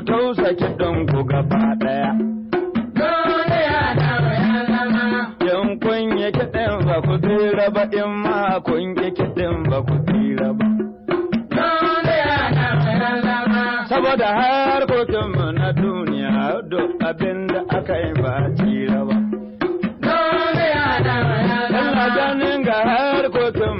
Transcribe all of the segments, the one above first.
ku tausa kiɗan ku gaba ɗaya. In kun yi kiɗin ba ku tsira ba in ma kun yi kiɗin ba ku tsira ba. Saboda harkokinmu na duniya duk abin da aka yi ba tsira ba. Ina ganin ga harkokinmu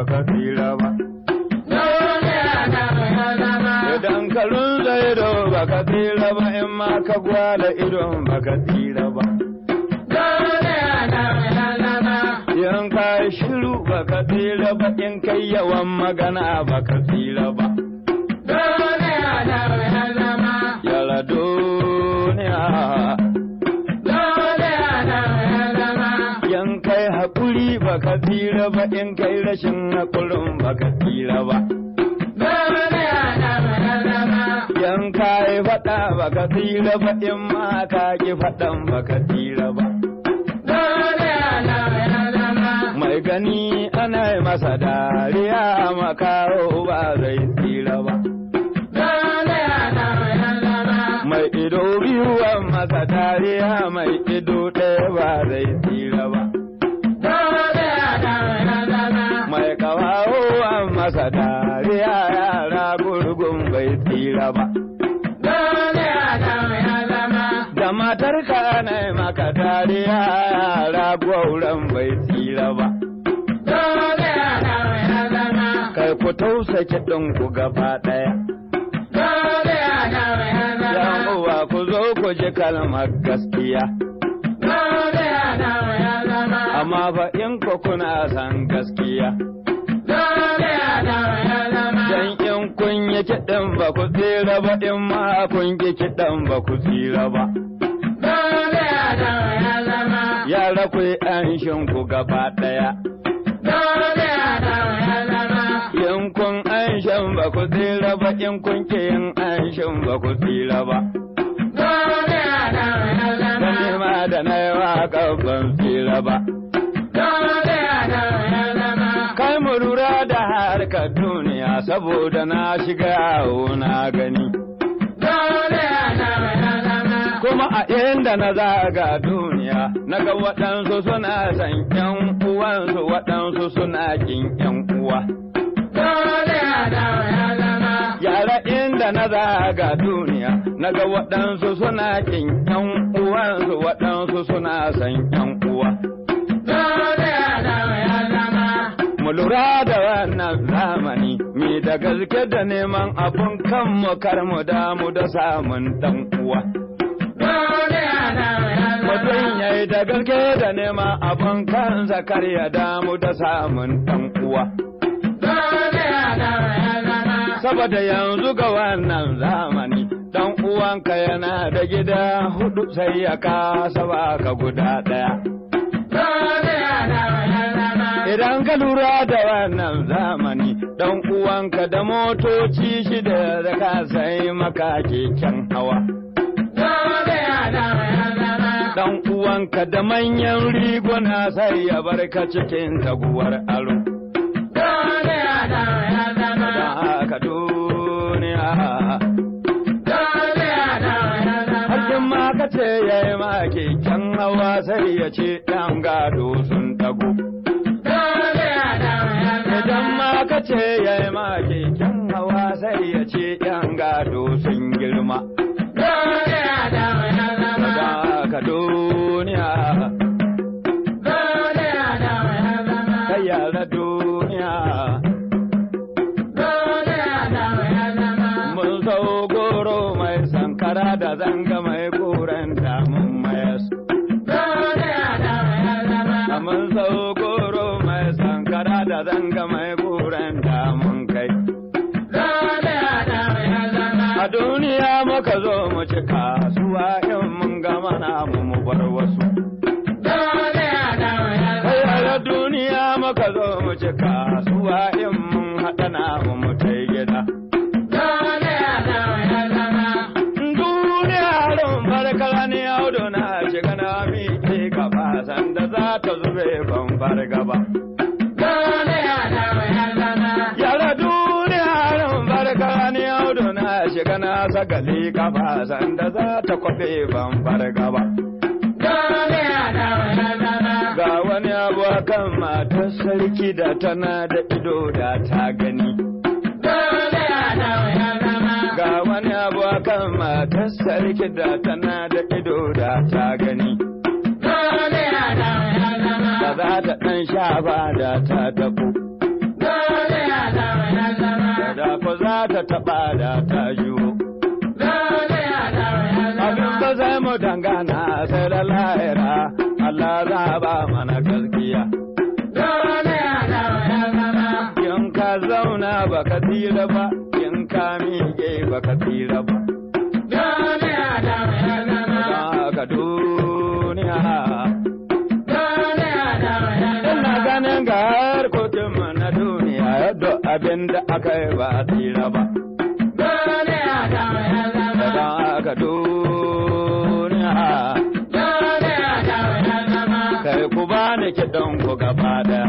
kirkin ba ka tsira ba. Idan ka runza ido ba ka tsira ba in ma ka gwada idon ba ka tsira ba. In ka shiru ba ka tsira ba in kai yawan magana ba ka tsira ba. Yara duniya. Haƙuri ba ka tsira ba in kai rashin haƙurin ba ka tsira ba. In ka yi faɗa ba ka tsira ba in ma ka ki faɗan ba ka tsira ba. Mai gani ana yi masa dariya makaro ba zai tsira ba. Mai ido biyu an masa dariya mai ido ɗaya ba zai tsira ba. Da matarka yi maka dariya yara gwauran bai tsira ba. Kai ku tausa kiɗin ku gaba ɗaya. Yan uwa ku zo ku ji kalmar gaskiya. Amma fa in ku kuna san gaskiya. Dan in kun yi kiɗin ba ku tsira ba in ma kun ki kiɗan ba ku tsira ba. Yara ku yi anshin ku gaba ɗaya. In kun anshin ba ku tsira ba in kun ki yin anshin ba ku tsira ba. Da nema da na yi waƙa ban tsira ba. Kai mu lura da harkar duniya saboda na shiga na gani. Kuma a inda na zaga duniya, na ga waɗansu suna san ’yan uwansu waɗansu suna kin ’yan uwa. Yara inda na zaga duniya, na ga waɗansu suna kin ’yan uwansu waɗansu suna san ’yan uwa. Mu lura da wannan zamani, mi da gaske da neman abun kanmu kar mu damu da samun ɗan uwa. Mutum ya yi da gaske da neman abun kansa kar ya damu da samun ɗan uwa. Saboda yanzu ga wannan zamani, ɗan uwanka yana da gida huɗu sai ya kasa baka guda ɗaya. Idan ka lura da wannan zamani, ɗan uwanka da motoci shida da ka sai maka keken hawa. Uwanka da manyan riguna sai ya bar ka cikin taguwar aro. Haka duniya. Hakin ma ka ce ya yi ma keken hawa sai ya ce ɗan gado sun tago. Idan ma ka ce ya yi ma keken zanga mai koren damun kai. A duniya muka zo mu ci kasuwa in mun gama namu mu bar wasu. Kai duniya muka zo mu ci kasuwa in mun haɗa namu mu ta gida. Duniya ron barkala ne na sagali kafa sanda za ta kwabe ban farga ba. Zama. Ga wani abu kan matar sarki da tana da ido da ta gani. Ga wani abu kan matar sarki da tana da ido da ta gani. Da za ta ɗan shafa da ta taɓo. Duniya da ku za ta taɓa da ta yiwu. Mu dangana sai da lahira. Allah za ba mana gaskiya. In ka zauna baka tsira ba, in ka miƙe tsira ba. Da wayar zama. Ka duniya. Ina ganin ga harkokin na duniya yadda abin da aka yi ba a tsira ba. Kiɗan ku gaba ɗaya.